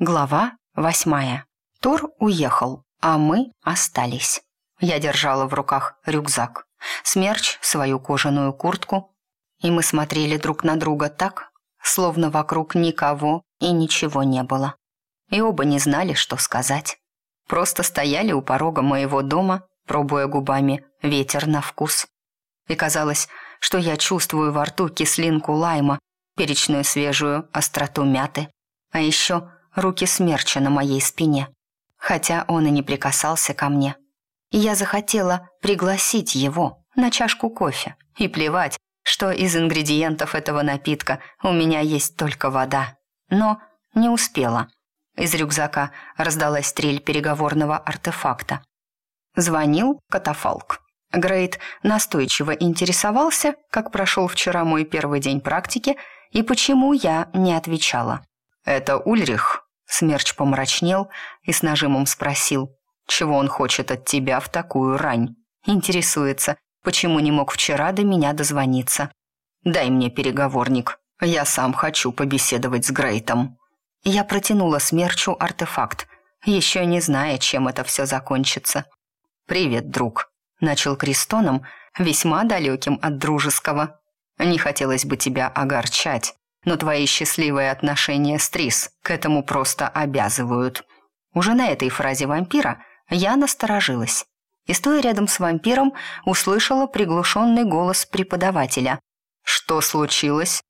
Глава восьмая. Тор уехал, а мы остались. Я держала в руках рюкзак, смерч, свою кожаную куртку, и мы смотрели друг на друга так, словно вокруг никого и ничего не было. И оба не знали, что сказать. Просто стояли у порога моего дома, пробуя губами ветер на вкус. И казалось, что я чувствую во рту кислинку лайма, перечную свежую остроту мяты, а еще руки смерча на моей спине, хотя он и не прикасался ко мне. Я захотела пригласить его на чашку кофе и плевать, что из ингредиентов этого напитка у меня есть только вода. Но не успела. Из рюкзака раздалась стрель переговорного артефакта. Звонил катафалк. Грейт настойчиво интересовался, как прошел вчера мой первый день практики и почему я не отвечала. «Это Ульрих?» Смерч помрачнел и с нажимом спросил, чего он хочет от тебя в такую рань. Интересуется, почему не мог вчера до меня дозвониться. «Дай мне переговорник. Я сам хочу побеседовать с Грейтом». Я протянула Смерчу артефакт, еще не зная, чем это все закончится. «Привет, друг», — начал Кристоном, весьма далеким от дружеского. «Не хотелось бы тебя огорчать, но твои счастливые отношения с Трис к этому просто обязывают». Уже на этой фразе вампира я насторожилась. И стоя рядом с вампиром, услышала приглушенный голос преподавателя. «Что случилось?»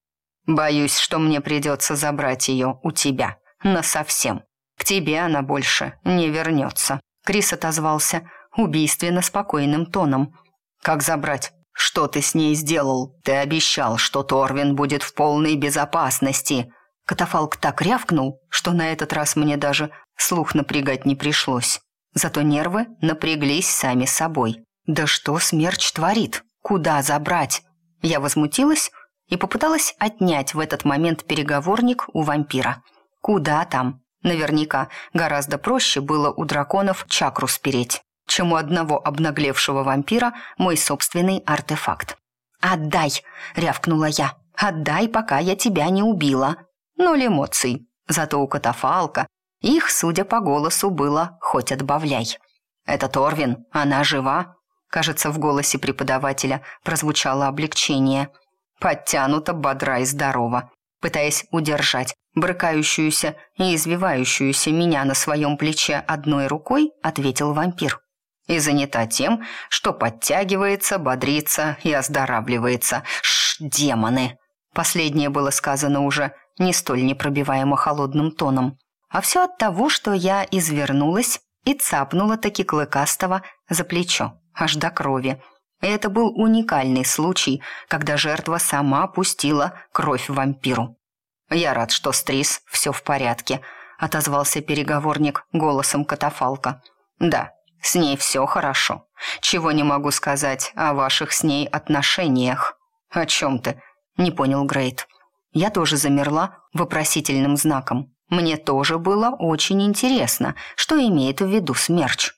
«Боюсь, что мне придется забрать ее у тебя. Насовсем. К тебе она больше не вернется». Крис отозвался убийственно спокойным тоном. «Как забрать? «Что ты с ней сделал? Ты обещал, что Торвин будет в полной безопасности!» Катафалк так рявкнул, что на этот раз мне даже слух напрягать не пришлось. Зато нервы напряглись сами собой. «Да что смерч творит? Куда забрать?» Я возмутилась и попыталась отнять в этот момент переговорник у вампира. «Куда там?» Наверняка гораздо проще было у драконов чакру спереть чем у одного обнаглевшего вампира мой собственный артефакт. «Отдай!» — рявкнула я. «Отдай, пока я тебя не убила!» Ноль эмоций. Зато у катафалка их, судя по голосу, было хоть отбавляй. «Это Торвин, она жива?» Кажется, в голосе преподавателя прозвучало облегчение. Подтянута, бодра и здорова. Пытаясь удержать брыкающуюся и извивающуюся меня на своем плече одной рукой, ответил вампир и занята тем, что подтягивается, бодрится и оздоравливается. Шш, демоны! Последнее было сказано уже не столь непробиваемо холодным тоном. А все от того, что я извернулась и цапнула таки клыкастого за плечо, аж до крови. И это был уникальный случай, когда жертва сама пустила кровь вампиру. «Я рад, что с Трис все в порядке», — отозвался переговорник голосом катафалка. «Да, с ней все хорошо. Чего не могу сказать о ваших с ней отношениях?» «О чем ты?» — не понял Грейт. Я тоже замерла вопросительным знаком. Мне тоже было очень интересно, что имеет в виду смерч.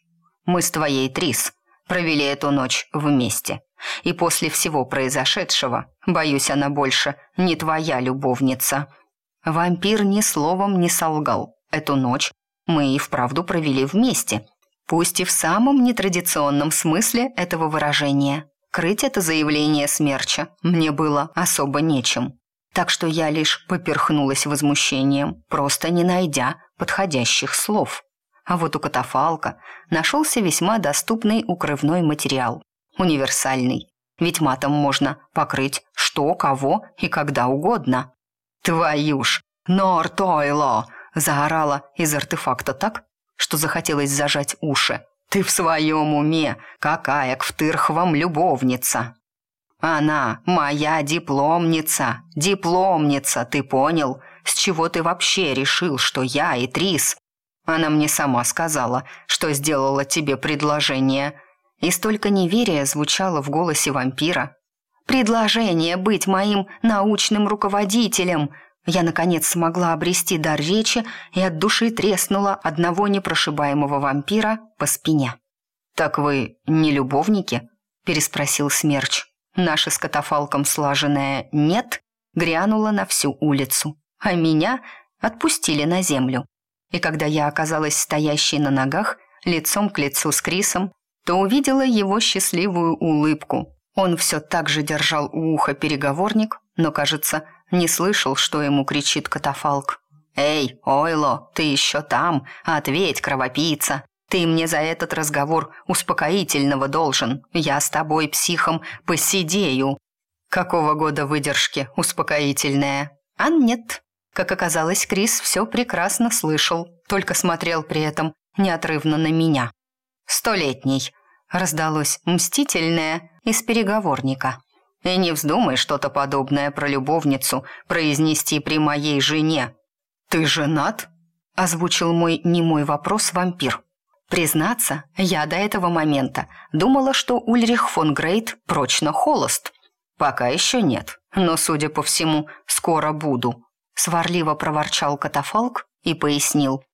Мы с твоей Трис провели эту ночь вместе. И после всего произошедшего, боюсь, она больше не твоя любовница. Вампир ни словом не солгал. Эту ночь мы и вправду провели вместе — Пусть и в самом нетрадиционном смысле этого выражения. Крыть это заявление смерча мне было особо нечем. Так что я лишь поперхнулась возмущением, просто не найдя подходящих слов. А вот у катафалка нашелся весьма доступный укрывной материал. Универсальный. Ведь матом можно покрыть что, кого и когда угодно. «Твою ж! Нортойло!» заорала из артефакта так, что захотелось зажать уши. «Ты в своем уме? Какая к втырхвам любовница!» «Она моя дипломница! Дипломница, ты понял? С чего ты вообще решил, что я и Трис?» Она мне сама сказала, что сделала тебе предложение. И столько неверия звучало в голосе вампира. «Предложение быть моим научным руководителем!» Я, наконец, смогла обрести дар речи и от души треснула одного непрошибаемого вампира по спине. «Так вы не любовники?» – переспросил Смерч. Наша с катафалком слаженная «нет» грянула на всю улицу, а меня отпустили на землю. И когда я оказалась стоящей на ногах, лицом к лицу с Крисом, то увидела его счастливую улыбку. Он все так же держал у уха переговорник, но, кажется, не слышал, что ему кричит катафалк. «Эй, Ойло, ты еще там? Ответь, кровопийца! Ты мне за этот разговор успокоительного должен. Я с тобой, психом, посидею». «Какого года выдержки успокоительная?» «А нет». Как оказалось, Крис все прекрасно слышал, только смотрел при этом неотрывно на меня. «Столетний», — раздалось мстительное из переговорника. «И не вздумай что-то подобное про любовницу произнести при моей жене». «Ты женат?» — озвучил мой немой вопрос вампир. Признаться, я до этого момента думала, что Ульрих фон Грейт прочно холост. Пока еще нет, но, судя по всему, скоро буду. Сварливо проворчал катафалк и пояснил.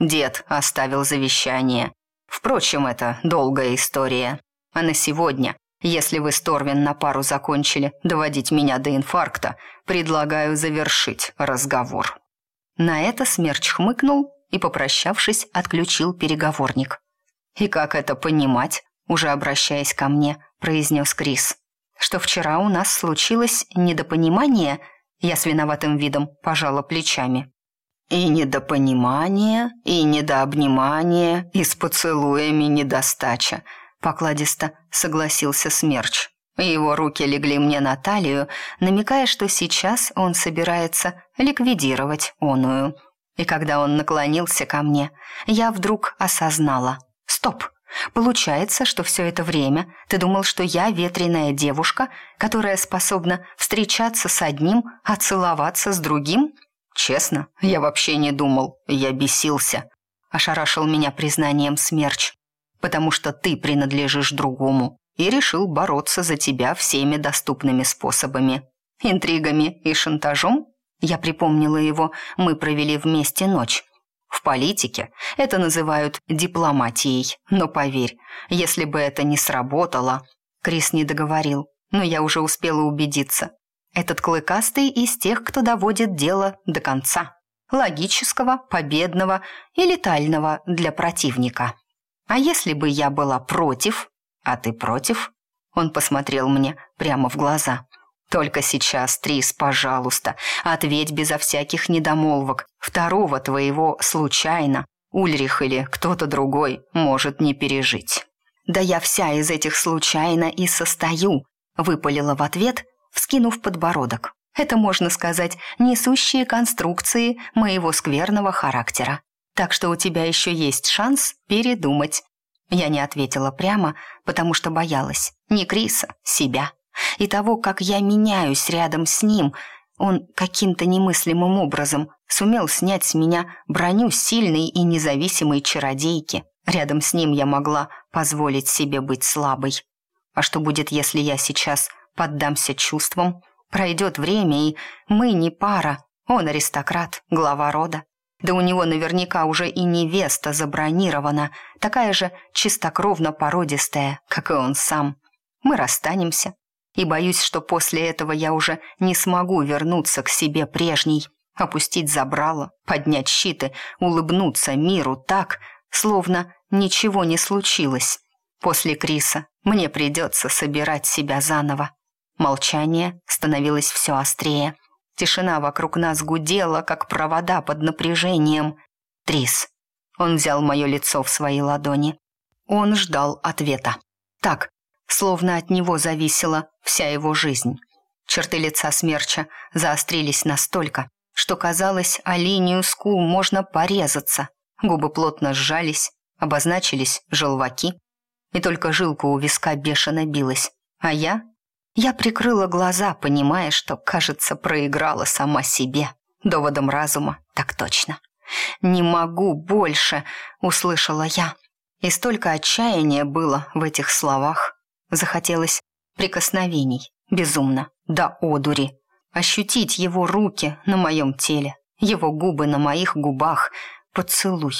Дед оставил завещание. Впрочем, это долгая история. А на сегодня, если вы с Торвин на пару закончили доводить меня до инфаркта, предлагаю завершить разговор». На это Смерч хмыкнул и, попрощавшись, отключил переговорник. «И как это понимать?» уже обращаясь ко мне, произнес Крис. «Что вчера у нас случилось недопонимание?» Я с виноватым видом пожала плечами. И недопонимание, и недообнимание, и с поцелуями недостача. Покладисто согласился Смерч. Его руки легли мне на талию, намекая, что сейчас он собирается ликвидировать оную. И когда он наклонился ко мне, я вдруг осознала. «Стоп! Получается, что все это время ты думал, что я ветреная девушка, которая способна встречаться с одним, а целоваться с другим?» «Честно, я вообще не думал, я бесился», — ошарашил меня признанием смерч, «потому что ты принадлежишь другому и решил бороться за тебя всеми доступными способами. Интригами и шантажом?» Я припомнила его, мы провели вместе ночь. В политике это называют дипломатией, но поверь, если бы это не сработало... Крис не договорил, но я уже успела убедиться. Этот клыкастый из тех, кто доводит дело до конца. Логического, победного и летального для противника. А если бы я была против, а ты против? Он посмотрел мне прямо в глаза. Только сейчас, Трис, пожалуйста, ответь безо всяких недомолвок. Второго твоего случайно Ульрих или кто-то другой может не пережить. Да я вся из этих случайно и состою, выпалила в ответ – вскинув подбородок. Это, можно сказать, несущие конструкции моего скверного характера. Так что у тебя еще есть шанс передумать. Я не ответила прямо, потому что боялась. Не Криса, себя. И того, как я меняюсь рядом с ним. Он каким-то немыслимым образом сумел снять с меня броню сильной и независимой чародейки. Рядом с ним я могла позволить себе быть слабой. А что будет, если я сейчас поддамся чувствам. Пройдет время, и мы не пара. Он аристократ, глава рода. Да у него наверняка уже и невеста забронирована, такая же чистокровно породистая, как и он сам. Мы расстанемся, и боюсь, что после этого я уже не смогу вернуться к себе прежней, опустить забрало, поднять щиты, улыбнуться миру так, словно ничего не случилось. После Криса мне придется собирать себя заново. Молчание становилось все острее. Тишина вокруг нас гудела, как провода под напряжением. «Трис». Он взял мое лицо в свои ладони. Он ждал ответа. Так, словно от него зависела вся его жизнь. Черты лица смерча заострились настолько, что казалось, о линию скул можно порезаться. Губы плотно сжались, обозначились желваки, и только жилка у виска бешено билась. А я я прикрыла глаза, понимая, что, кажется, проиграла сама себе. Доводом разума, так точно. «Не могу больше», — услышала я. И столько отчаяния было в этих словах. Захотелось прикосновений, безумно, до одури. Ощутить его руки на моем теле, его губы на моих губах. Поцелуй.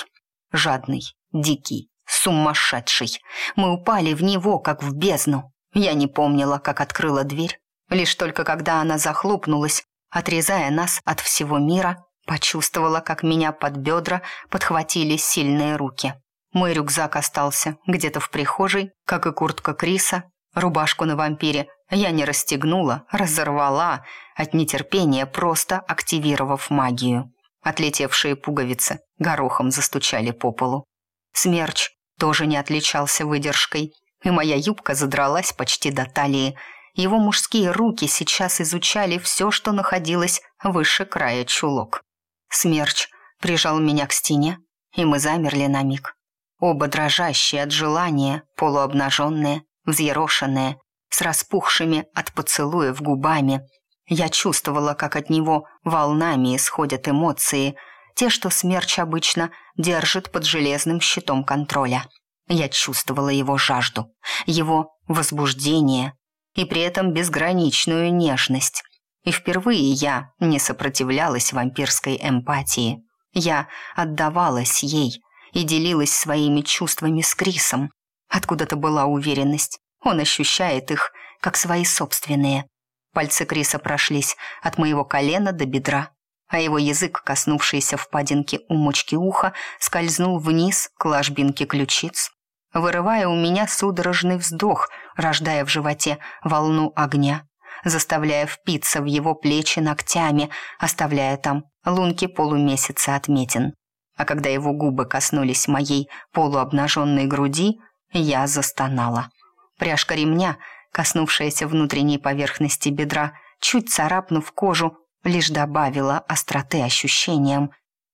Жадный, дикий, сумасшедший. Мы упали в него, как в бездну. Я не помнила, как открыла дверь. Лишь только когда она захлопнулась, отрезая нас от всего мира, Почувствовала, как меня под бедра подхватили сильные руки. Мой рюкзак остался где-то в прихожей, как и куртка Криса. Рубашку на вампире я не расстегнула, разорвала, от нетерпения просто активировав магию. Отлетевшие пуговицы горохом застучали по полу. Смерч тоже не отличался выдержкой, и моя юбка задралась почти до талии. Его мужские руки сейчас изучали все, что находилось выше края чулок. Смерч прижал меня к стене, и мы замерли на миг. Оба дрожащие от желания, полуобнаженные, взъерошенные, с распухшими от поцелуев губами. Я чувствовала, как от него волнами исходят эмоции, те, что смерч обычно держит под железным щитом контроля. Я чувствовала его жажду, его возбуждение и при этом безграничную нежность. И впервые я не сопротивлялась вампирской эмпатии. Я отдавалась ей и делилась своими чувствами с Крисом. Откуда-то была уверенность. Он ощущает их, как свои собственные. Пальцы Криса прошлись от моего колена до бедра, а его язык, коснувшийся впадинки у мочки уха, скользнул вниз к ложбинке ключиц, вырывая у меня судорожный вздох, рождая в животе волну огня, заставляя впиться в его плечи ногтями, оставляя там лунки полумесяца отметин. А когда его губы коснулись моей полуобнаженной груди, я застонала. Пряжка ремня, коснувшаяся внутренней поверхности бедра, чуть царапнув кожу, лишь добавила остроты ощущениям.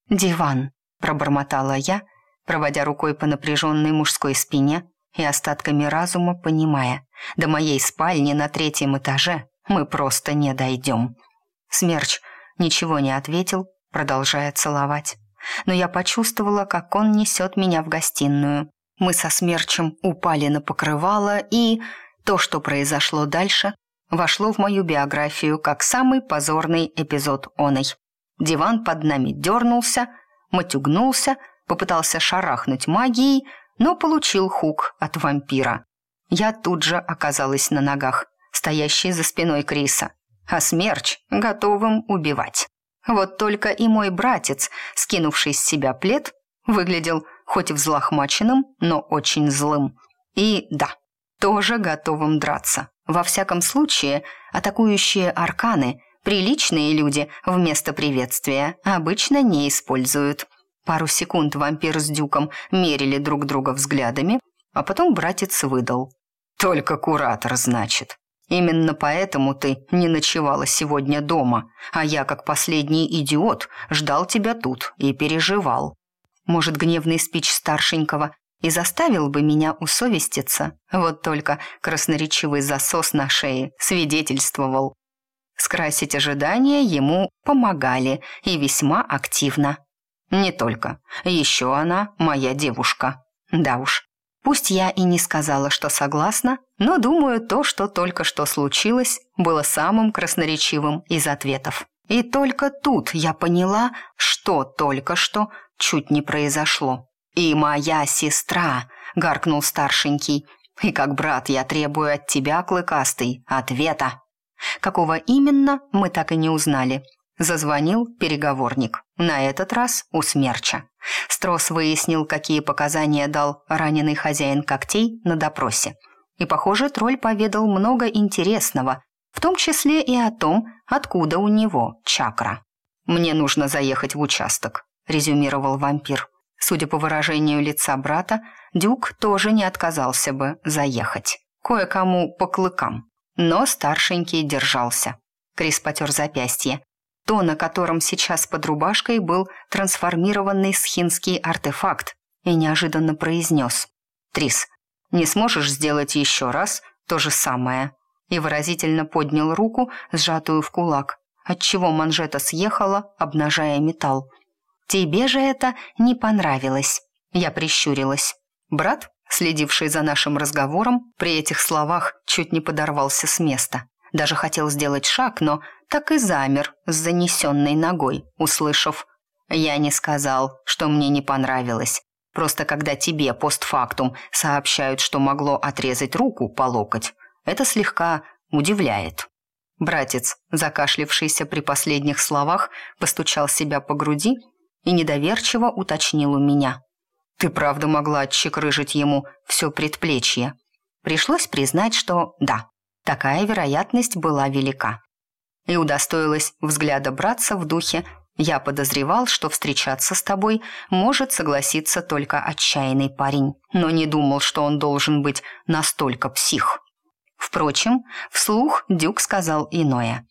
«Диван», — пробормотала я, проводя рукой по напряженной мужской спине и остатками разума понимая, до моей спальни на третьем этаже мы просто не дойдем. Смерч ничего не ответил, продолжая целовать. Но я почувствовала, как он несет меня в гостиную. Мы со Смерчем упали на покрывало, и то, что произошло дальше, вошло в мою биографию как самый позорный эпизод оной. Диван под нами дернулся, матюгнулся, попытался шарахнуть магией, но получил хук от вампира. Я тут же оказалась на ногах, стоящей за спиной Криса, а смерч готовым убивать. Вот только и мой братец, скинувший с себя плед, выглядел хоть взлохмаченным, но очень злым. И да, тоже готовым драться. Во всяком случае, атакующие арканы приличные люди вместо приветствия обычно не используют. Пару секунд вампир с дюком мерили друг друга взглядами, а потом братец выдал. «Только куратор, значит. Именно поэтому ты не ночевала сегодня дома, а я, как последний идиот, ждал тебя тут и переживал. Может, гневный спич старшенького и заставил бы меня усовеститься, вот только красноречивый засос на шее свидетельствовал. Скрасить ожидания ему помогали и весьма активно. Не только. Еще она моя девушка. Да уж. Пусть я и не сказала, что согласна, но думаю, то, что только что случилось, было самым красноречивым из ответов. И только тут я поняла, что только что чуть не произошло. «И моя сестра!» — гаркнул старшенький. «И как брат я требую от тебя, клыкастый, ответа!» Какого именно, мы так и не узнали. Зазвонил переговорник. На этот раз у смерча. Строс выяснил, какие показания дал раненый хозяин когтей на допросе. И, похоже, тролль поведал много интересного, в том числе и о том, откуда у него чакра. «Мне нужно заехать в участок», — резюмировал вампир. Судя по выражению лица брата, Дюк тоже не отказался бы заехать. Кое-кому по клыкам. Но старшенький держался. Крис потер запястье. То, на котором сейчас под рубашкой был трансформированный схинский артефакт, и неожиданно произнес. «Трис, не сможешь сделать еще раз то же самое?» И выразительно поднял руку, сжатую в кулак, отчего манжета съехала, обнажая металл. «Тебе же это не понравилось», — я прищурилась. Брат, следивший за нашим разговором, при этих словах чуть не подорвался с места. Даже хотел сделать шаг, но так и замер с занесенной ногой, услышав «Я не сказал, что мне не понравилось. Просто когда тебе постфактум сообщают, что могло отрезать руку по локоть, это слегка удивляет». Братец, закашлившийся при последних словах, постучал себя по груди и недоверчиво уточнил у меня. «Ты правда могла отчекрыжить ему все предплечье?» Пришлось признать, что да, такая вероятность была велика. И удостоилась взгляда братца в духе «Я подозревал, что встречаться с тобой может согласиться только отчаянный парень, но не думал, что он должен быть настолько псих». Впрочем, вслух Дюк сказал иное.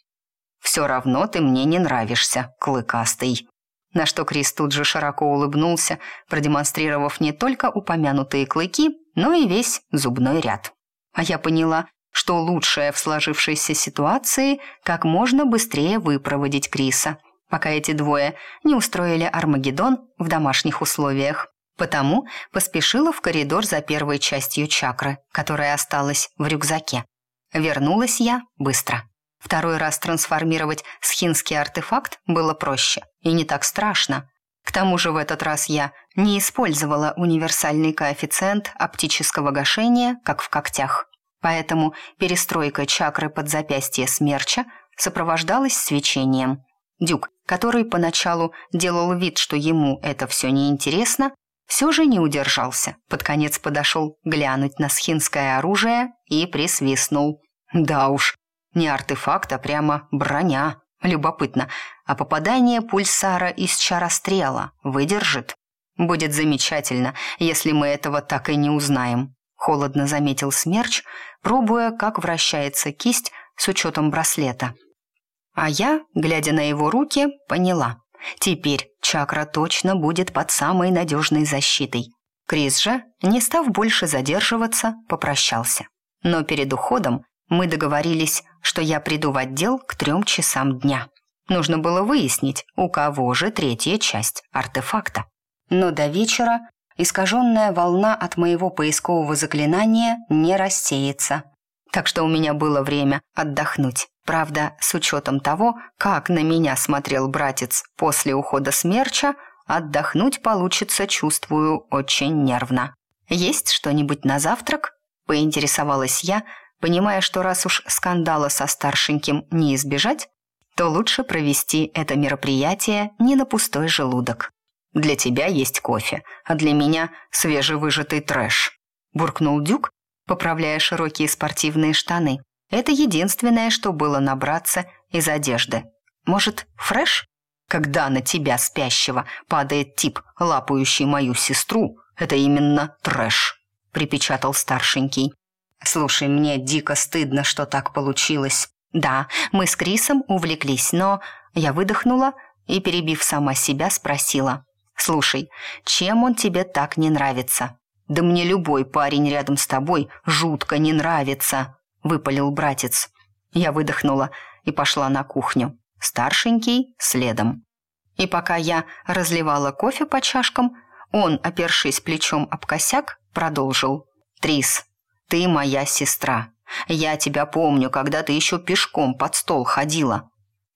«Все равно ты мне не нравишься, клыкастый». На что Крис тут же широко улыбнулся, продемонстрировав не только упомянутые клыки, но и весь зубной ряд. А я поняла, что лучшее в сложившейся ситуации как можно быстрее выпроводить Криса, пока эти двое не устроили Армагеддон в домашних условиях. Потому поспешила в коридор за первой частью чакры, которая осталась в рюкзаке. Вернулась я быстро. Второй раз трансформировать схинский артефакт было проще и не так страшно. К тому же в этот раз я не использовала универсальный коэффициент оптического гашения, как в когтях. Поэтому перестройка чакры под запястье смерча сопровождалась свечением. Дюк, который поначалу делал вид, что ему это все неинтересно, все же не удержался. Под конец подошел глянуть на схинское оружие и присвистнул. Да уж, не артефакт, а прямо броня. Любопытно, а попадание пульсара из чарострела выдержит? Будет замечательно, если мы этого так и не узнаем. Холодно заметил Смерч, пробуя, как вращается кисть с учетом браслета. А я, глядя на его руки, поняла. Теперь чакра точно будет под самой надежной защитой. Крис же, не став больше задерживаться, попрощался. Но перед уходом мы договорились, что я приду в отдел к трем часам дня. Нужно было выяснить, у кого же третья часть артефакта. Но до вечера искаженная волна от моего поискового заклинания не рассеется. Так что у меня было время отдохнуть. Правда, с учетом того, как на меня смотрел братец после ухода смерча, отдохнуть получится, чувствую, очень нервно. «Есть что-нибудь на завтрак?» – поинтересовалась я, понимая, что раз уж скандала со старшеньким не избежать, то лучше провести это мероприятие не на пустой желудок. «Для тебя есть кофе, а для меня свежевыжатый трэш», – буркнул Дюк, поправляя широкие спортивные штаны. Это единственное, что было набраться из одежды. Может, фреш? Когда на тебя, спящего, падает тип, лапающий мою сестру, это именно трэш, припечатал старшенький. Слушай, мне дико стыдно, что так получилось. Да, мы с Крисом увлеклись, но я выдохнула и, перебив сама себя, спросила. «Слушай, чем он тебе так не нравится?» «Да мне любой парень рядом с тобой жутко не нравится», — выпалил братец. Я выдохнула и пошла на кухню. Старшенький следом. И пока я разливала кофе по чашкам, он, опершись плечом об косяк, продолжил. «Трис, ты моя сестра. Я тебя помню, когда ты еще пешком под стол ходила».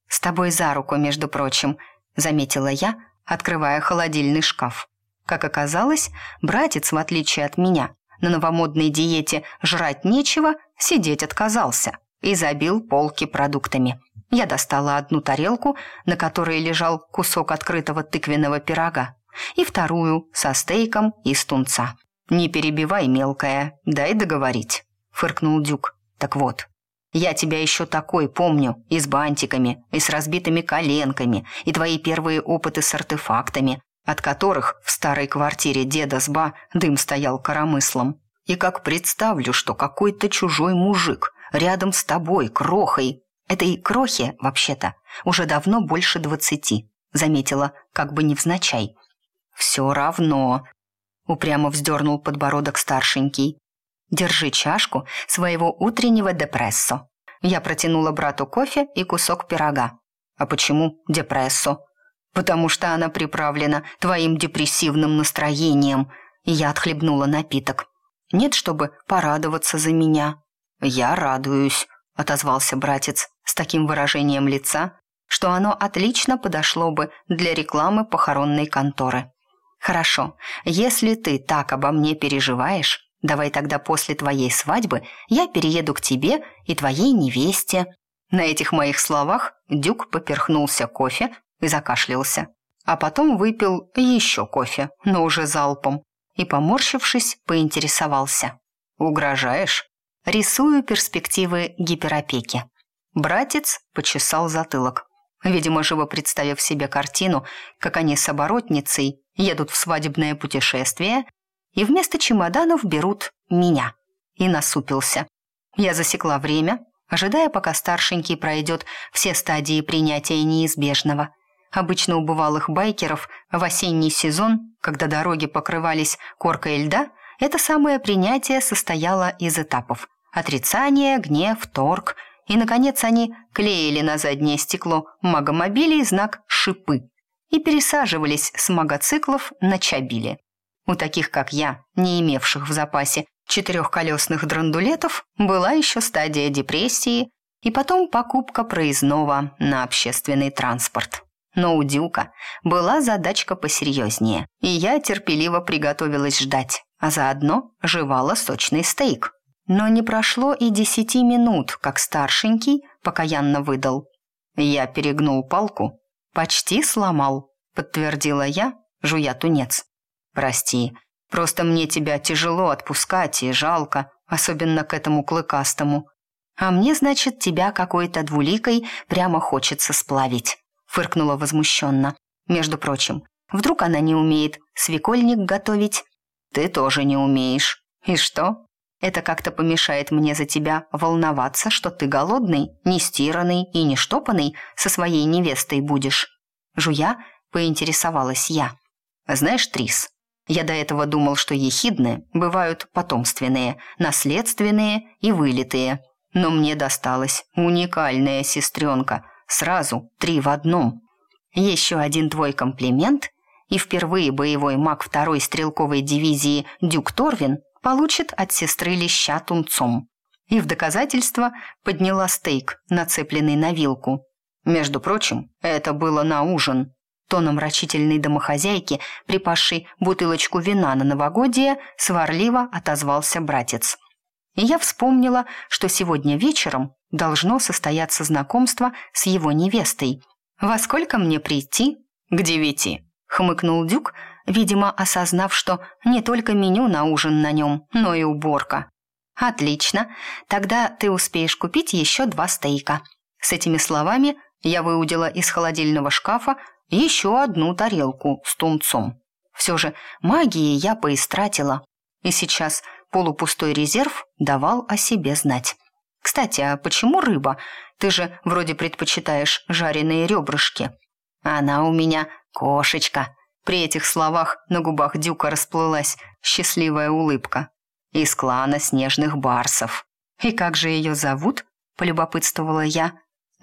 «С тобой за руку, между прочим», — заметила я, открывая холодильный шкаф. Как оказалось, братец, в отличие от меня, на новомодной диете жрать нечего, сидеть отказался и забил полки продуктами. Я достала одну тарелку, на которой лежал кусок открытого тыквенного пирога, и вторую со стейком из тунца. «Не перебивай, мелкая, дай договорить», — фыркнул Дюк. «Так вот, я тебя еще такой помню, и с бантиками, и с разбитыми коленками, и твои первые опыты с артефактами, от которых в старой квартире деда Сба дым стоял коромыслом. И как представлю, что какой-то чужой мужик рядом с тобой, крохой, этой крохе, вообще-то, уже давно больше двадцати, заметила, как бы невзначай. «Все равно», — упрямо вздернул подбородок старшенький. «Держи чашку своего утреннего депрессо». Я протянула брату кофе и кусок пирога. «А почему депрессо?» потому что она приправлена твоим депрессивным настроением». Я отхлебнула напиток. «Нет, чтобы порадоваться за меня». «Я радуюсь», — отозвался братец с таким выражением лица, что оно отлично подошло бы для рекламы похоронной конторы. «Хорошо, если ты так обо мне переживаешь, давай тогда после твоей свадьбы я перееду к тебе и твоей невесте». На этих моих словах Дюк поперхнулся кофе и закашлялся. А потом выпил еще кофе, но уже залпом, и, поморщившись, поинтересовался. «Угрожаешь?» Рисую перспективы гиперопеки. Братец почесал затылок. Видимо, живо представив себе картину, как они с оборотницей едут в свадебное путешествие и вместо чемоданов берут меня. И насупился. Я засекла время, ожидая, пока старшенький пройдет все стадии принятия неизбежного. Обычно у бывалых байкеров в осенний сезон, когда дороги покрывались коркой льда, это самое принятие состояло из этапов. Отрицание, гнев, торг. И, наконец, они клеили на заднее стекло магомобилей знак «шипы» и пересаживались с магоциклов на чабили. У таких, как я, не имевших в запасе четырехколесных драндулетов, была еще стадия депрессии и потом покупка проездного на общественный транспорт. Но у Дюка была задачка посерьезнее, и я терпеливо приготовилась ждать, а заодно жевала сочный стейк. Но не прошло и десяти минут, как старшенький покаянно выдал. Я перегнул палку, почти сломал, подтвердила я, жуя тунец. «Прости, просто мне тебя тяжело отпускать и жалко, особенно к этому клыкастому. А мне, значит, тебя какой-то двуликой прямо хочется сплавить», фыркнула возмущенно. «Между прочим, вдруг она не умеет свекольник готовить?» «Ты тоже не умеешь. И что?» Это как-то помешает мне за тебя волноваться, что ты голодный, не стиранный и не штопанный со своей невестой будешь. Жуя, поинтересовалась я. Знаешь, Трис, я до этого думал, что ехидны бывают потомственные, наследственные и вылитые. Но мне досталась уникальная сестренка, сразу три в одном. Еще один твой комплимент, и впервые боевой маг второй стрелковой дивизии Дюк Торвин получит от сестры леща тунцом. И в доказательство подняла стейк, нацепленный на вилку. Между прочим, это было на ужин. Тоном рачительной домохозяйки, припасшей бутылочку вина на новогодие, сварливо отозвался братец. И я вспомнила, что сегодня вечером должно состояться знакомство с его невестой. «Во сколько мне прийти?» «К девяти», — хмыкнул Дюк, видимо, осознав, что не только меню на ужин на нем, но и уборка. «Отлично, тогда ты успеешь купить еще два стейка». С этими словами я выудила из холодильного шкафа еще одну тарелку с тунцом. Все же магии я поистратила, и сейчас полупустой резерв давал о себе знать. «Кстати, а почему рыба? Ты же вроде предпочитаешь жареные ребрышки». «Она у меня кошечка». При этих словах на губах Дюка расплылась счастливая улыбка. «Из клана снежных барсов». «И как же ее зовут?» – полюбопытствовала я.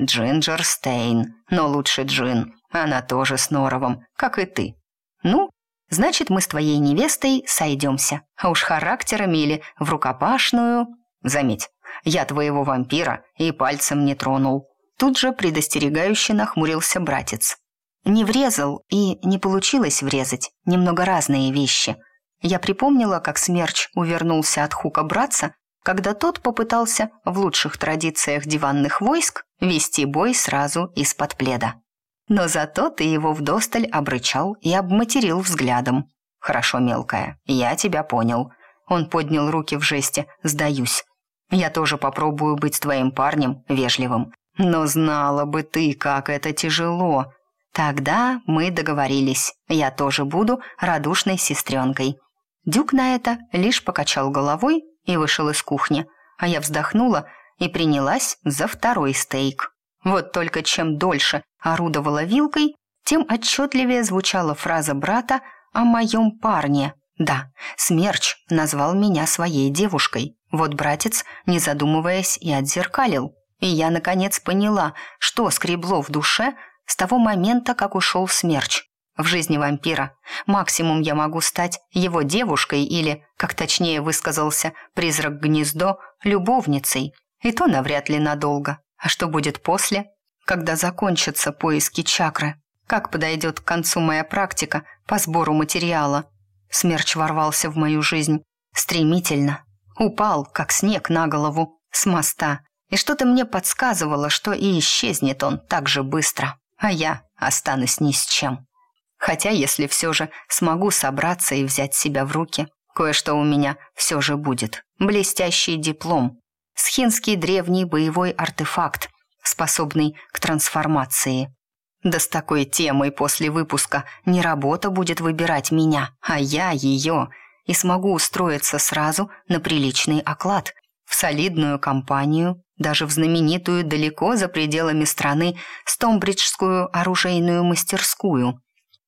«Джинджер Стейн, но лучше Джин. Она тоже с Норовом, как и ты. Ну, значит, мы с твоей невестой сойдемся. А уж характерами или в рукопашную... Заметь, я твоего вампира и пальцем не тронул. Тут же предостерегающе нахмурился братец. Не врезал и не получилось врезать. Немного разные вещи. Я припомнила, как Смерч увернулся от хука братца, когда тот попытался в лучших традициях диванных войск вести бой сразу из-под пледа. Но зато ты его вдосталь обрычал и обматерил взглядом. «Хорошо, мелкая, я тебя понял». Он поднял руки в жесте «Сдаюсь». «Я тоже попробую быть твоим парнем вежливым. Но знала бы ты, как это тяжело». «Тогда мы договорились. Я тоже буду радушной сестренкой». Дюк на это лишь покачал головой и вышел из кухни, а я вздохнула и принялась за второй стейк. Вот только чем дольше орудовала вилкой, тем отчетливее звучала фраза брата о моем парне. Да, Смерч назвал меня своей девушкой. Вот братец, не задумываясь, и отзеркалил. И я, наконец, поняла, что скребло в душе с того момента, как ушел Смерч. В жизни вампира максимум я могу стать его девушкой или, как точнее высказался призрак гнездо, любовницей. И то навряд ли надолго. А что будет после, когда закончатся поиски чакры? Как подойдет к концу моя практика по сбору материала? Смерч ворвался в мою жизнь стремительно. Упал, как снег на голову, с моста. И что-то мне подсказывало, что и исчезнет он так же быстро, а я останусь ни с чем. Хотя, если все же смогу собраться и взять себя в руки, кое-что у меня все же будет. Блестящий диплом. Схинский древний боевой артефакт, способный к трансформации. Да с такой темой после выпуска не работа будет выбирать меня, а я ее, и смогу устроиться сразу на приличный оклад, в солидную компанию, даже в знаменитую далеко за пределами страны Стомбриджскую оружейную мастерскую.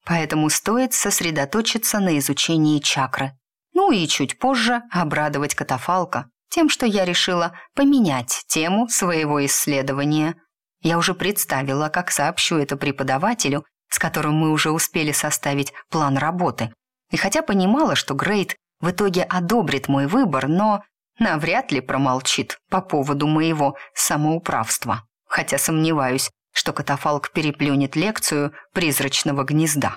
Поэтому стоит сосредоточиться на изучении чакры. Ну и чуть позже обрадовать катафалка тем, что я решила поменять тему своего исследования – я уже представила, как сообщу это преподавателю, с которым мы уже успели составить план работы. И хотя понимала, что Грейт в итоге одобрит мой выбор, но навряд ли промолчит по поводу моего самоуправства. Хотя сомневаюсь, что катафалк переплюнет лекцию призрачного гнезда.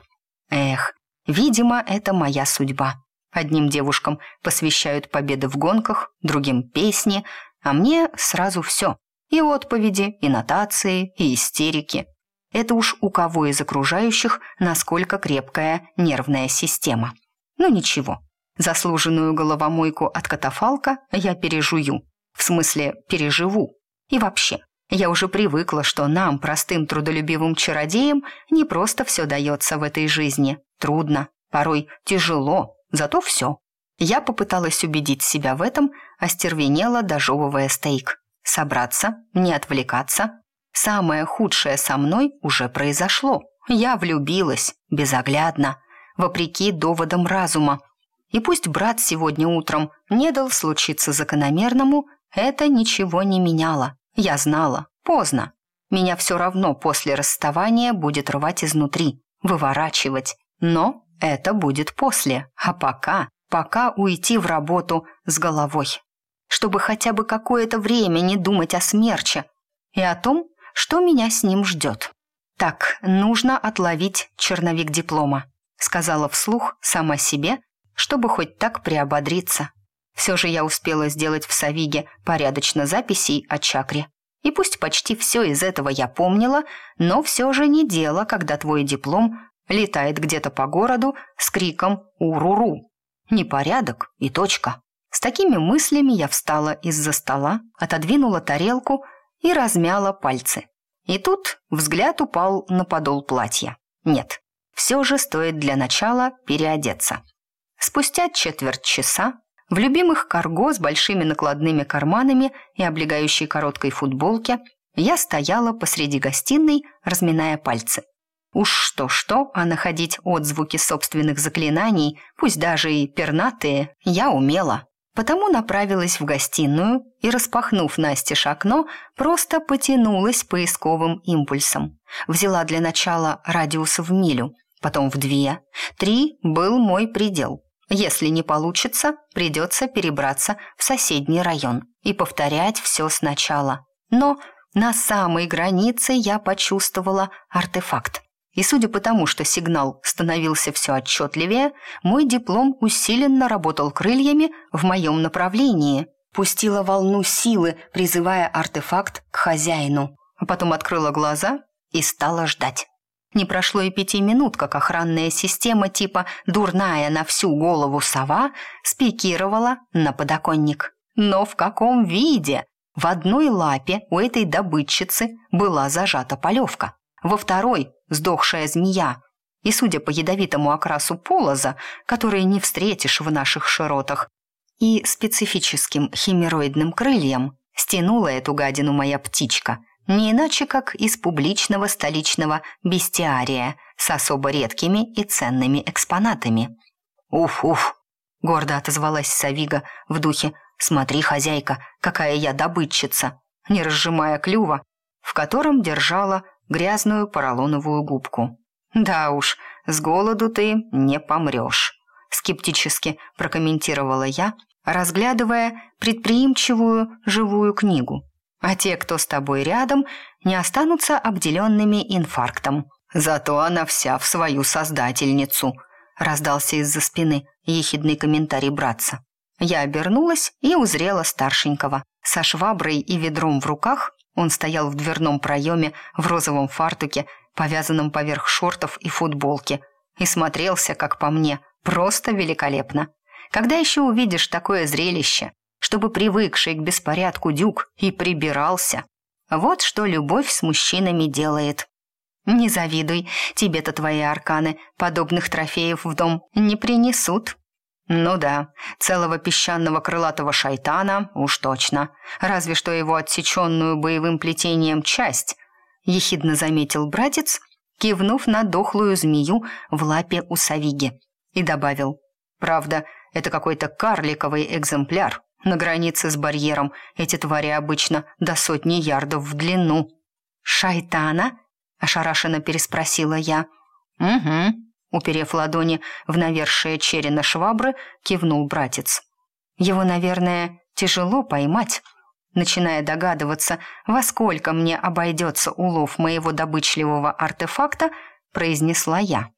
Эх, видимо, это моя судьба. Одним девушкам посвящают победы в гонках, другим — песни, а мне сразу все. И отповеди, и нотации, и истерики. Это уж у кого из окружающих насколько крепкая нервная система. Ну ничего, заслуженную головомойку от катафалка я пережую. В смысле, переживу. И вообще, я уже привыкла, что нам, простым трудолюбивым чародеям, не просто все дается в этой жизни. Трудно, порой тяжело, зато все. Я попыталась убедить себя в этом, остервенела, дожевывая стейк собраться, не отвлекаться. Самое худшее со мной уже произошло. Я влюбилась, безоглядно, вопреки доводам разума. И пусть брат сегодня утром не дал случиться закономерному, это ничего не меняло. Я знала, поздно. Меня все равно после расставания будет рвать изнутри, выворачивать. Но это будет после, а пока, пока уйти в работу с головой чтобы хотя бы какое-то время не думать о смерче и о том, что меня с ним ждет. «Так, нужно отловить черновик диплома», сказала вслух сама себе, чтобы хоть так приободриться. Все же я успела сделать в Савиге порядочно записей о чакре. И пусть почти все из этого я помнила, но все же не дело, когда твой диплом летает где-то по городу с криком «Уруру!». Непорядок и точка. С такими мыслями я встала из-за стола, отодвинула тарелку и размяла пальцы. И тут взгляд упал на подол платья. Нет, все же стоит для начала переодеться. Спустя четверть часа в любимых карго с большими накладными карманами и облегающей короткой футболке я стояла посреди гостиной, разминая пальцы. Уж что-что, а находить отзвуки собственных заклинаний, пусть даже и пернатые, я умела. Потому направилась в гостиную и, распахнув настежь окно, просто потянулась поисковым импульсом. Взяла для начала радиус в милю, потом в две. Три был мой предел. Если не получится, придется перебраться в соседний район и повторять все сначала. Но на самой границе я почувствовала артефакт. И судя по тому, что сигнал становился все отчетливее, мой диплом усиленно работал крыльями в моем направлении. Пустила волну силы, призывая артефакт к хозяину. А потом открыла глаза и стала ждать. Не прошло и пяти минут, как охранная система типа «дурная на всю голову сова» спикировала на подоконник. Но в каком виде? В одной лапе у этой добытчицы была зажата полевка, во второй сдохшая змея. И, судя по ядовитому окрасу полоза, который не встретишь в наших широтах, и специфическим химероидным крыльям, стянула эту гадину моя птичка, не иначе как из публичного столичного бестиария с особо редкими и ценными экспонатами. «Уф-уф!» — гордо отозвалась Савига в духе «Смотри, хозяйка, какая я добытчица!» не разжимая клюва, в котором держала грязную поролоновую губку. «Да уж, с голоду ты не помрешь», — скептически прокомментировала я, разглядывая предприимчивую живую книгу. «А те, кто с тобой рядом, не останутся обделенными инфарктом. Зато она вся в свою создательницу», — раздался из-за спины ехидный комментарий братца. Я обернулась и узрела старшенького, Со шваброй и ведром в руках он стоял в дверном проеме в розовом фартуке, повязанном поверх шортов и футболки, и смотрелся, как по мне, просто великолепно. Когда еще увидишь такое зрелище, чтобы привыкший к беспорядку дюк и прибирался? Вот что любовь с мужчинами делает. Не завидуй, тебе-то твои арканы подобных трофеев в дом не принесут. Ну да, целого песчаного крылатого шайтана уж точно. Разве что его отсеченную боевым плетением часть, ехидно заметил братец, кивнув на дохлую змею в лапе у Савиги, и добавил. Правда, это какой-то карликовый экземпляр. На границе с барьером эти твари обычно до сотни ярдов в длину. «Шайтана?» – ошарашенно переспросила я. «Угу», – уперев ладони в навершие черена швабры, кивнул братец. «Его, наверное, тяжело поймать». Начиная догадываться, во сколько мне обойдется улов моего добычливого артефакта, произнесла я.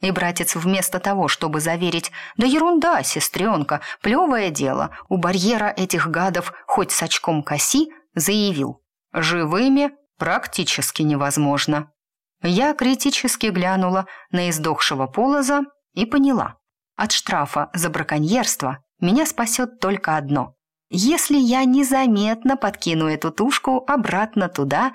И братец вместо того, чтобы заверить «Да ерунда, сестренка, плевое дело, у барьера этих гадов хоть с очком коси», заявил «Живыми практически невозможно». Я критически глянула на издохшего полоза и поняла. От штрафа за браконьерство меня спасет только одно. Если я незаметно подкину эту тушку обратно туда,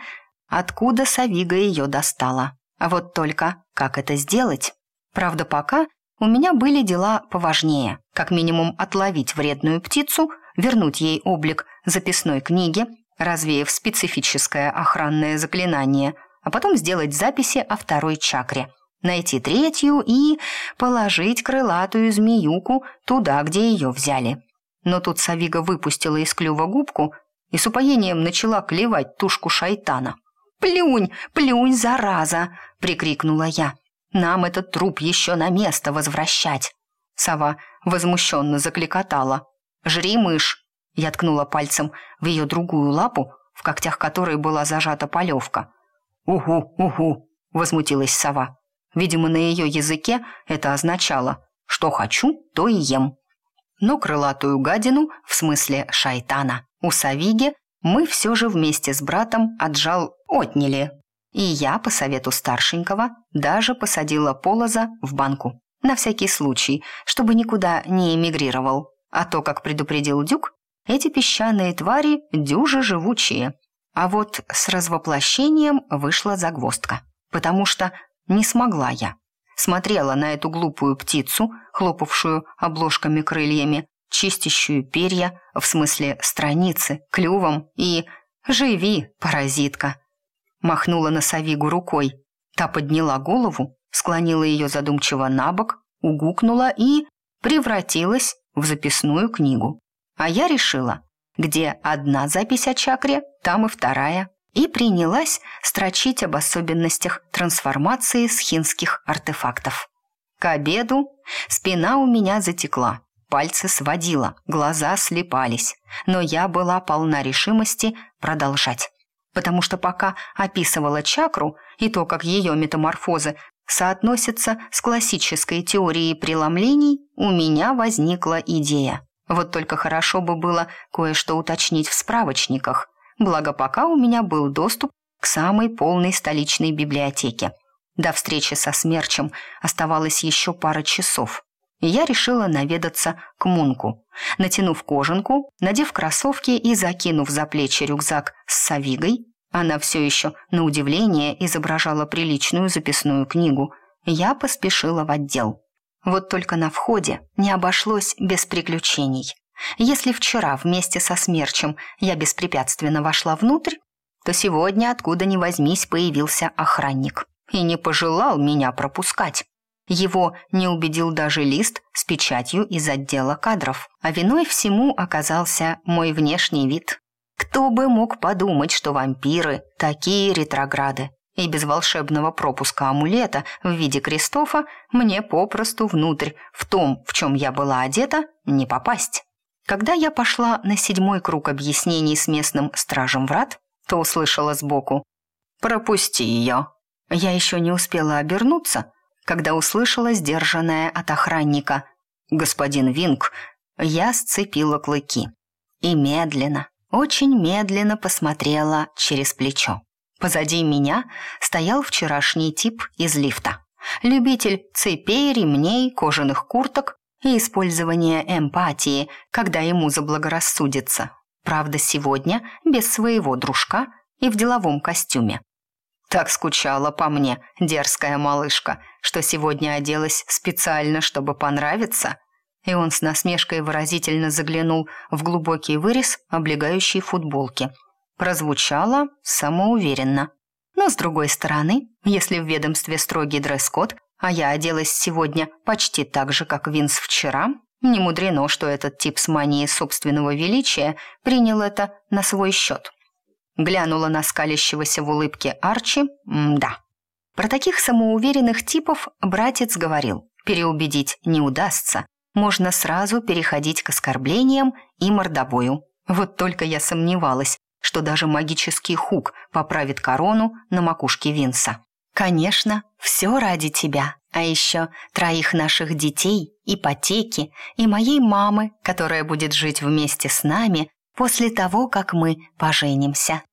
откуда Савига ее достала. А вот только как это сделать? Правда, пока у меня были дела поважнее, как минимум отловить вредную птицу, вернуть ей облик записной книги, развеяв специфическое охранное заклинание, а потом сделать записи о второй чакре, найти третью и положить крылатую змеюку туда, где ее взяли. Но тут Савига выпустила из клюва губку и с упоением начала клевать тушку шайтана. «Плюнь, плюнь, зараза!» — прикрикнула я. Нам этот труп еще на место возвращать!» Сова возмущенно закликотала. «Жри, мышь!» Я ткнула пальцем в ее другую лапу, в когтях которой была зажата полевка. «Угу, угу!» — возмутилась сова. Видимо, на ее языке это означало «что хочу, то и ем». Но крылатую гадину, в смысле шайтана, у Савиги мы все же вместе с братом отжал отняли. И я, по совету старшенького, даже посадила полоза в банку. На всякий случай, чтобы никуда не эмигрировал. А то, как предупредил Дюк, эти песчаные твари дюже живучие. А вот с развоплощением вышла загвоздка. Потому что не смогла я. Смотрела на эту глупую птицу, хлопавшую обложками крыльями, чистящую перья, в смысле страницы, клювом и «Живи, паразитка!» махнула на Савигу рукой. Та подняла голову, склонила ее задумчиво на бок, угукнула и превратилась в записную книгу. А я решила, где одна запись о чакре, там и вторая, и принялась строчить об особенностях трансформации схинских артефактов. К обеду спина у меня затекла, пальцы сводила, глаза слепались, но я была полна решимости продолжать потому что пока описывала чакру и то, как ее метаморфозы соотносятся с классической теорией преломлений, у меня возникла идея. Вот только хорошо бы было кое-что уточнить в справочниках, благо пока у меня был доступ к самой полной столичной библиотеке. До встречи со Смерчем оставалось еще пара часов и я решила наведаться к Мунку. Натянув кожанку, надев кроссовки и закинув за плечи рюкзак с савигой, она все еще, на удивление, изображала приличную записную книгу, я поспешила в отдел. Вот только на входе не обошлось без приключений. Если вчера вместе со смерчем я беспрепятственно вошла внутрь, то сегодня откуда ни возьмись появился охранник и не пожелал меня пропускать. Его не убедил даже лист с печатью из отдела кадров, а виной всему оказался мой внешний вид. Кто бы мог подумать, что вампиры такие ретрограды, и без волшебного пропуска амулета в виде Кристофа мне попросту внутрь, в том, в чем я была одета, не попасть. Когда я пошла на седьмой круг объяснений с местным стражем врат, то услышала сбоку «Пропусти ее». Я еще не успела обернуться, когда услышала сдержанное от охранника «Господин Винг», я сцепила клыки. И медленно, очень медленно посмотрела через плечо. Позади меня стоял вчерашний тип из лифта. Любитель цепей, ремней, кожаных курток и использования эмпатии, когда ему заблагорассудится. Правда, сегодня без своего дружка и в деловом костюме. Так скучала по мне дерзкая малышка, что сегодня оделась специально, чтобы понравиться. И он с насмешкой выразительно заглянул в глубокий вырез облегающей футболки. Прозвучало самоуверенно. Но с другой стороны, если в ведомстве строгий дресс-код, а я оделась сегодня почти так же, как Винс вчера, не мудрено, что этот тип с манией собственного величия принял это на свой счет. Глянула на скалящегося в улыбке Арчи. да. Про таких самоуверенных типов братец говорил. Переубедить не удастся. Можно сразу переходить к оскорблениям и мордобою. Вот только я сомневалась, что даже магический хук поправит корону на макушке Винса. «Конечно, все ради тебя. А еще троих наших детей, ипотеки и моей мамы, которая будет жить вместе с нами после того, как мы поженимся».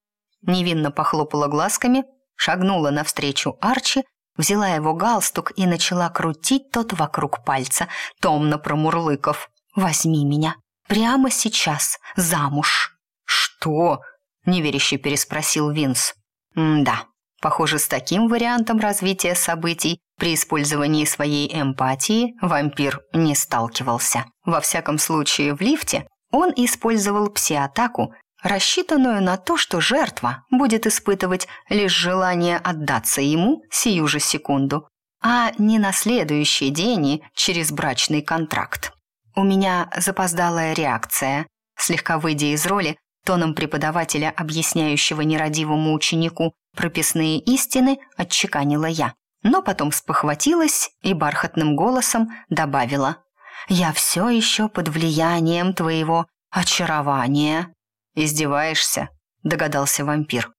Невинно похлопала глазками, шагнула навстречу Арчи, взяла его галстук и начала крутить тот вокруг пальца, томно промурлыков. «Возьми меня прямо сейчас замуж». «Что?» – неверяще переспросил Винс. «Да, похоже, с таким вариантом развития событий при использовании своей эмпатии вампир не сталкивался. Во всяком случае, в лифте он использовал пси-атаку, рассчитанную на то, что жертва будет испытывать лишь желание отдаться ему сию же секунду, а не на следующий день через брачный контракт. У меня запоздалая реакция. Слегка выйдя из роли, тоном преподавателя, объясняющего нерадивому ученику прописные истины, отчеканила я. Но потом спохватилась и бархатным голосом добавила «Я все еще под влиянием твоего очарования». «Издеваешься?» – догадался вампир.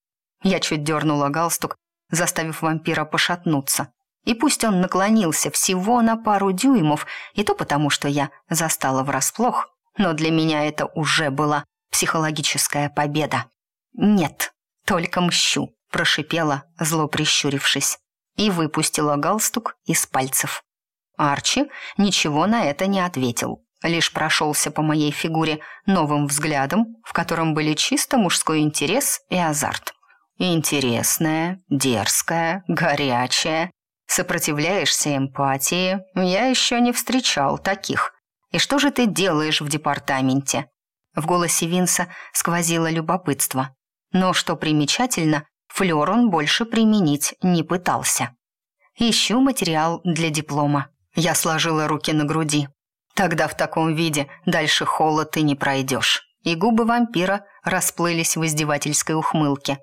Я чуть дернула галстук, заставив вампира пошатнуться. И пусть он наклонился всего на пару дюймов, и то потому, что я застала врасплох, но для меня это уже была психологическая победа. «Нет, только мщу», – прошипела, зло прищурившись, и выпустила галстук из пальцев. Арчи ничего на это не ответил, лишь прошелся по моей фигуре новым взглядом, в котором были чисто мужской интерес и азарт. Интересная, дерзкая, горячая. Сопротивляешься эмпатии. Я еще не встречал таких. И что же ты делаешь в департаменте? В голосе Винса сквозило любопытство. Но, что примечательно, флёр он больше применить не пытался. Ищу материал для диплома. Я сложила руки на груди. Тогда в таком виде дальше холла ты не пройдешь. И губы вампира расплылись в издевательской ухмылке.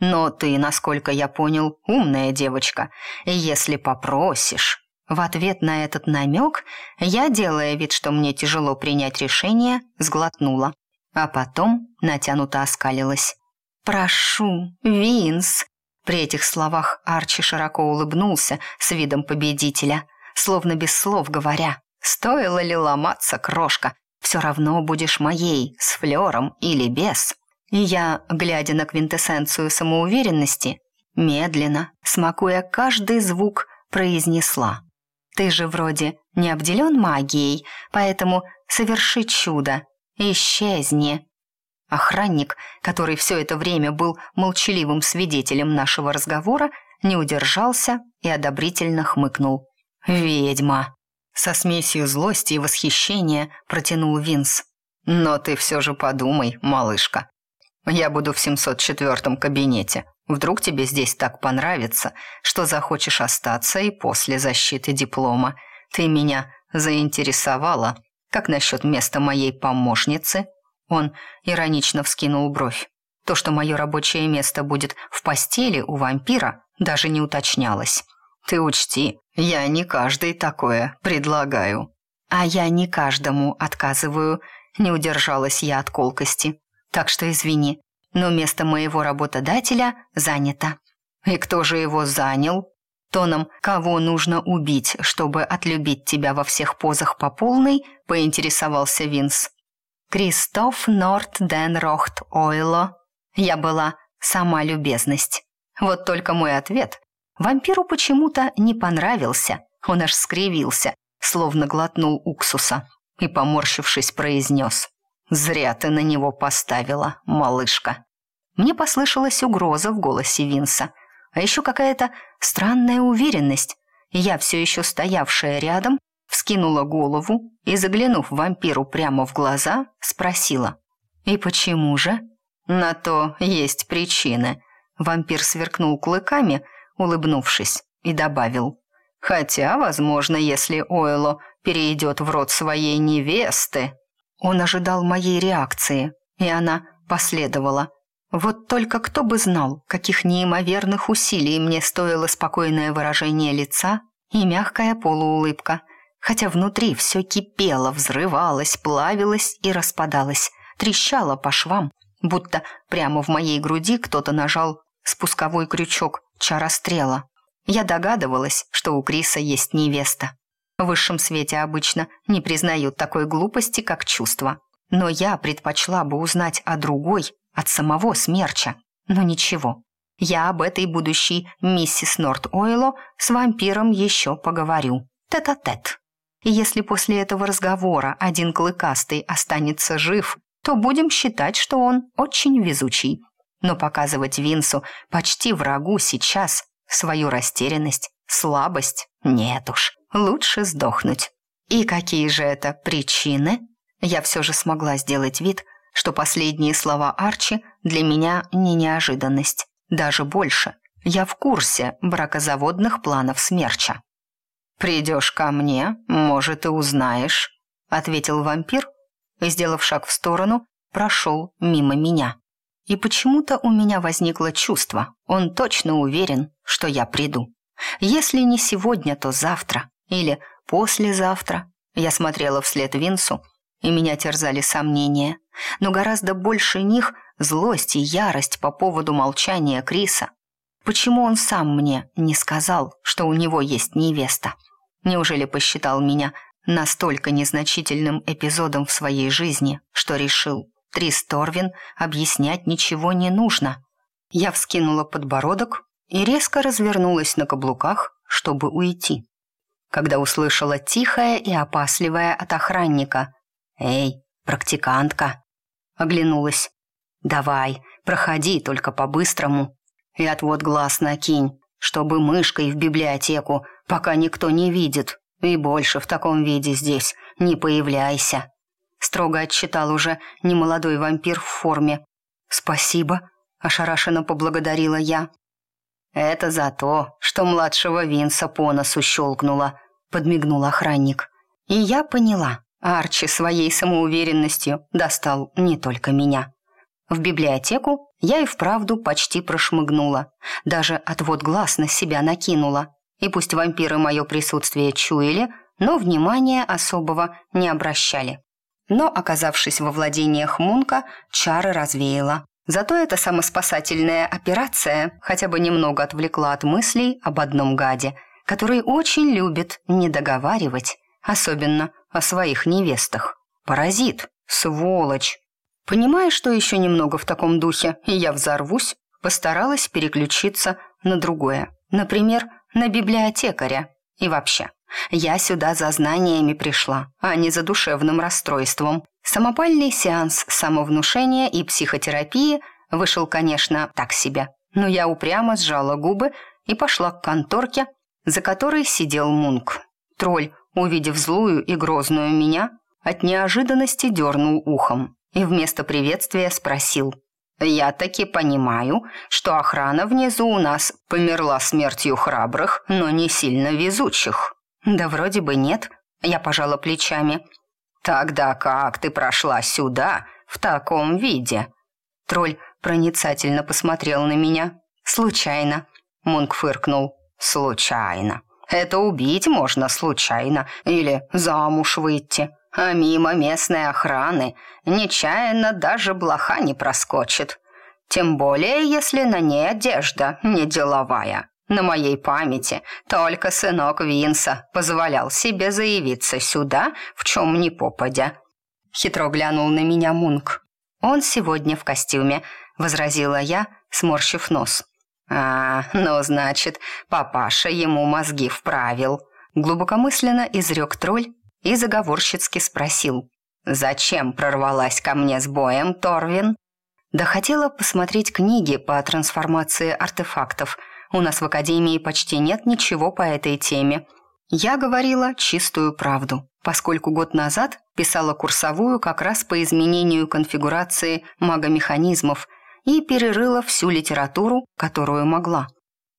Но ты, насколько я понял, умная девочка. Если попросишь... В ответ на этот намек я, делая вид, что мне тяжело принять решение, сглотнула. А потом натянуто оскалилась. «Прошу, Винс!» При этих словах Арчи широко улыбнулся с видом победителя, словно без слов говоря. Стоило ли ломаться, крошка? Все равно будешь моей, с флером или без. И я, глядя на квинтэссенцию самоуверенности, медленно, смакуя каждый звук, произнесла. «Ты же вроде не обделен магией, поэтому соверши чудо. Исчезни». Охранник, который все это время был молчаливым свидетелем нашего разговора, не удержался и одобрительно хмыкнул. «Ведьма!» Со смесью злости и восхищения протянул Винс. «Но ты все же подумай, малышка. Я буду в 704-м кабинете. Вдруг тебе здесь так понравится, что захочешь остаться и после защиты диплома. Ты меня заинтересовала. Как насчет места моей помощницы?» Он иронично вскинул бровь. То, что мое рабочее место будет в постели у вампира, даже не уточнялось. Ты учти, я не каждый такое предлагаю. А я не каждому отказываю, не удержалась я от колкости. Так что извини, но место моего работодателя занято. И кто же его занял? Тоном «Кого нужно убить, чтобы отлюбить тебя во всех позах по полной?» поинтересовался Винс. Кристоф Норт Ден Рохт Ойло. Я была сама любезность. Вот только мой ответ вампиру почему-то не понравился. Он аж скривился, словно глотнул уксуса, и, поморщившись, произнес «Зря ты на него поставила, малышка». Мне послышалась угроза в голосе Винса, а еще какая-то странная уверенность. Я, все еще стоявшая рядом, вскинула голову и, заглянув вампиру прямо в глаза, спросила «И почему же?» «На то есть причины». Вампир сверкнул клыками, улыбнувшись, и добавил «Хотя, возможно, если Ойло перейдет в рот своей невесты...» Он ожидал моей реакции, и она последовала. Вот только кто бы знал, каких неимоверных усилий мне стоило спокойное выражение лица и мягкая полуулыбка, хотя внутри все кипело, взрывалось, плавилось и распадалось, трещало по швам, будто прямо в моей груди кто-то нажал спусковой крючок чарострела. Я догадывалась, что у Криса есть невеста. В высшем свете обычно не признают такой глупости, как чувство. Но я предпочла бы узнать о другой, от самого смерча. Но ничего, я об этой будущей миссис Норт Ойло с вампиром еще поговорю. Тет-а-тет. И если после этого разговора один клыкастый останется жив, то будем считать, что он очень везучий. Но показывать Винсу, почти врагу сейчас, свою растерянность, слабость, нет уж, лучше сдохнуть. И какие же это причины? Я все же смогла сделать вид, что последние слова Арчи для меня не неожиданность. Даже больше. Я в курсе бракозаводных планов Смерча. «Придешь ко мне, может, и узнаешь», — ответил вампир и, сделав шаг в сторону, прошел мимо меня. И почему-то у меня возникло чувство, он точно уверен, что я приду. Если не сегодня, то завтра или послезавтра. Я смотрела вслед Винсу, и меня терзали сомнения, но гораздо больше них злость и ярость по поводу молчания Криса. Почему он сам мне не сказал, что у него есть невеста? Неужели посчитал меня настолько незначительным эпизодом в своей жизни, что решил, Трис Торвин объяснять ничего не нужно? Я вскинула подбородок и резко развернулась на каблуках, чтобы уйти. Когда услышала тихое и опасливое от охранника «Эй, практикантка!» Оглянулась. «Давай, проходи, только по-быстрому. И отвод глаз накинь, чтобы мышкой в библиотеку, пока никто не видит. И больше в таком виде здесь не появляйся». Строго отчитал уже немолодой вампир в форме. «Спасибо», — ошарашенно поблагодарила я. «Это за то, что младшего Винса по носу щелкнула», — подмигнул охранник. И я поняла. Арчи своей самоуверенностью достал не только меня. В библиотеку я и вправду почти прошмыгнула, даже отвод глаз на себя накинула. И пусть вампиры мое присутствие чуяли, но внимания особого не обращали. Но, оказавшись во владениях Мунка, чары развеяла. Зато эта самоспасательная операция хотя бы немного отвлекла от мыслей об одном гаде, который очень любит недоговаривать, особенно о своих невестах. Паразит, сволочь. Понимая, что еще немного в таком духе, и я взорвусь, постаралась переключиться на другое. Например, на библиотекаря. И вообще, я сюда за знаниями пришла, а не за душевным расстройством. Самопальный сеанс самовнушения и психотерапии вышел, конечно, так себе. Но я упрямо сжала губы и пошла к конторке, за которой сидел Мунк. Тролль увидев злую и грозную меня, от неожиданности дернул ухом и вместо приветствия спросил. «Я таки понимаю, что охрана внизу у нас померла смертью храбрых, но не сильно везучих». «Да вроде бы нет», — я пожала плечами. «Тогда как ты прошла сюда в таком виде?» Тролль проницательно посмотрел на меня. «Случайно», — Мунк фыркнул. «Случайно. Это убить можно случайно или замуж выйти. А мимо местной охраны нечаянно даже блоха не проскочит. Тем более, если на ней одежда не деловая. На моей памяти только сынок Винса позволял себе заявиться сюда, в чем ни попадя. — хитро глянул на меня Мунк. «Он сегодня в костюме», — возразила я, сморщив нос. «А, ну, значит, папаша ему мозги вправил», — глубокомысленно изрек тролль и заговорщицки спросил. «Зачем прорвалась ко мне с боем, Торвин?» «Да хотела посмотреть книги по трансформации артефактов. У нас в Академии почти нет ничего по этой теме. Я говорила чистую правду, поскольку год назад писала курсовую как раз по изменению конфигурации магомеханизмов и перерыла всю литературу, которую могла.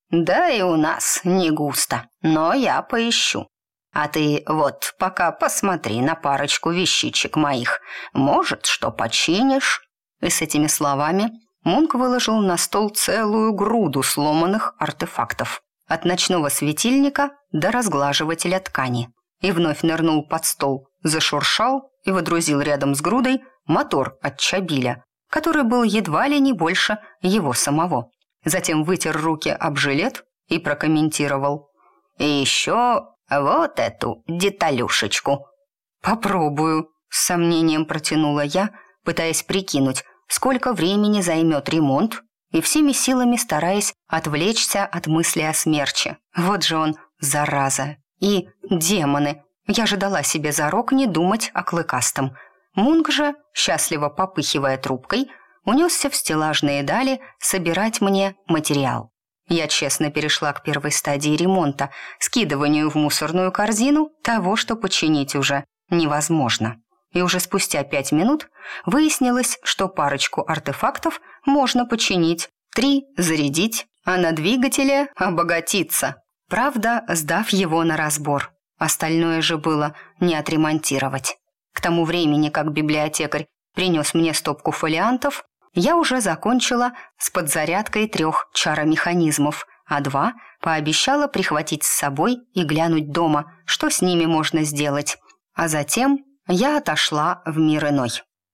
«Да и у нас не густо, но я поищу. А ты вот пока посмотри на парочку вещичек моих. Может, что починишь?» И с этими словами Мунк выложил на стол целую груду сломанных артефактов. От ночного светильника до разглаживателя ткани. И вновь нырнул под стол, зашуршал и водрузил рядом с грудой мотор от чабиля, который был едва ли не больше его самого. Затем вытер руки об жилет и прокомментировал. «И еще вот эту деталюшечку». «Попробую», — с сомнением протянула я, пытаясь прикинуть, сколько времени займет ремонт, и всеми силами стараясь отвлечься от мысли о смерче. Вот же он, зараза. И демоны. Я же дала себе зарок не думать о клыкастом. Мунг же, счастливо попыхивая трубкой, унесся в стеллажные дали собирать мне материал. Я честно перешла к первой стадии ремонта, скидыванию в мусорную корзину того, что починить уже невозможно. И уже спустя пять минут выяснилось, что парочку артефактов можно починить, три зарядить, а на двигателе обогатиться. Правда, сдав его на разбор. Остальное же было не отремонтировать. К тому времени, как библиотекарь принес мне стопку фолиантов, я уже закончила с подзарядкой трех чаромеханизмов, а два пообещала прихватить с собой и глянуть дома, что с ними можно сделать. А затем я отошла в мир иной.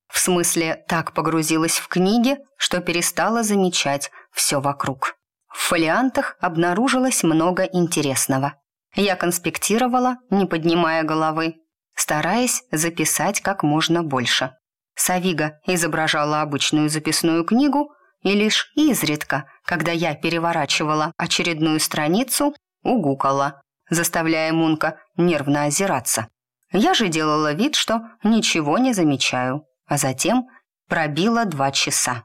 В смысле, так погрузилась в книги, что перестала замечать все вокруг. В фолиантах обнаружилось много интересного. Я конспектировала, не поднимая головы, стараясь записать как можно больше. Савига изображала обычную записную книгу, и лишь изредка, когда я переворачивала очередную страницу, угукала, заставляя Мунка нервно озираться. Я же делала вид, что ничего не замечаю, а затем пробила два часа.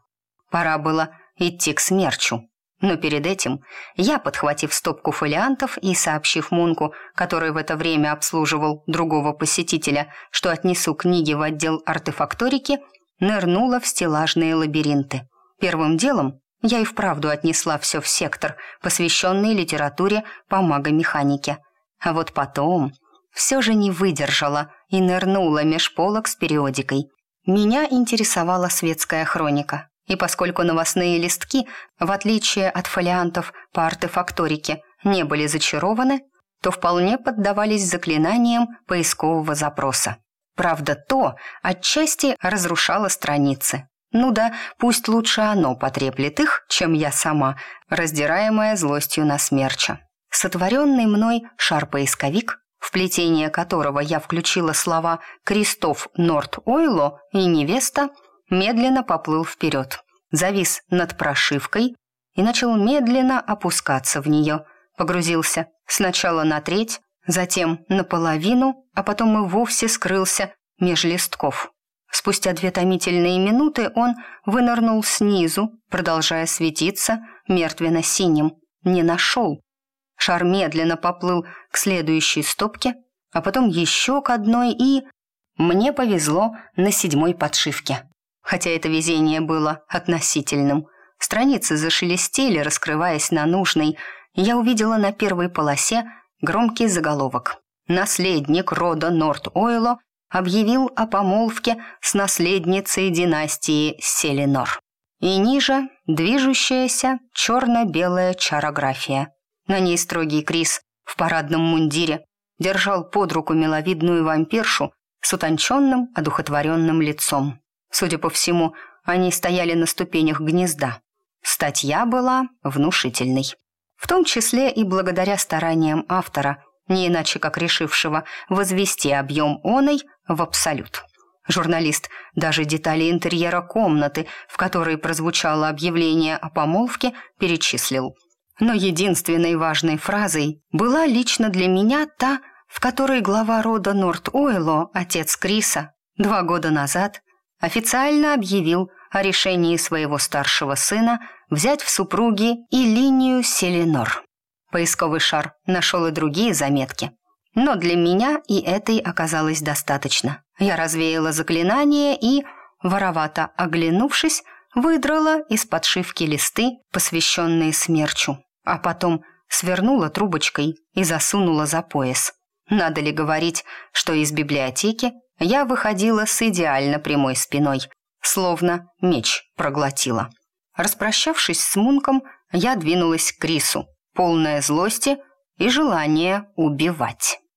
Пора было идти к смерчу. Но перед этим я, подхватив стопку фолиантов и сообщив Мунку, который в это время обслуживал другого посетителя, что отнесу книги в отдел артефакторики, нырнула в стеллажные лабиринты. Первым делом я и вправду отнесла все в сектор, посвященный литературе по магомеханике. А вот потом все же не выдержала и нырнула меж полок с периодикой. Меня интересовала светская хроника, и поскольку новостные листки, в отличие от фолиантов по артефакторике, не были зачарованы, то вполне поддавались заклинаниям поискового запроса. Правда, то отчасти разрушало страницы. Ну да, пусть лучше оно потреплет их, чем я сама, раздираемая злостью на смерча. Сотворенный мной шар-поисковик, в плетение которого я включила слова «Крестов Норт Ойло» и «Невеста», медленно поплыл вперед, завис над прошивкой и начал медленно опускаться в нее. Погрузился сначала на треть, затем наполовину, а потом и вовсе скрылся меж листков. Спустя две томительные минуты он вынырнул снизу, продолжая светиться мертвенно-синим. Не нашел. Шар медленно поплыл к следующей стопке, а потом еще к одной и... Мне повезло на седьмой подшивке хотя это везение было относительным. Страницы зашелестели, раскрываясь на нужной, я увидела на первой полосе громкий заголовок. «Наследник рода Норт-Ойло объявил о помолвке с наследницей династии Селинор». И ниже движущаяся черно-белая чарография. На ней строгий Крис в парадном мундире держал под руку миловидную вампиршу с утонченным, одухотворенным лицом. Судя по всему, они стояли на ступенях гнезда. Статья была внушительной. В том числе и благодаря стараниям автора, не иначе как решившего возвести объем оной в абсолют. Журналист даже детали интерьера комнаты, в которой прозвучало объявление о помолвке, перечислил. Но единственной важной фразой была лично для меня та, в которой глава рода Норт-Ойло, отец Криса, два года назад официально объявил о решении своего старшего сына взять в супруги и линию Селенор. Поисковый шар нашел и другие заметки. Но для меня и этой оказалось достаточно. Я развеяла заклинание и, воровато оглянувшись, выдрала из подшивки листы, посвященные смерчу, а потом свернула трубочкой и засунула за пояс. Надо ли говорить, что из библиотеки я выходила с идеально прямой спиной, словно меч проглотила. Распрощавшись с Мунком, я двинулась к Крису, полная злости и желания убивать.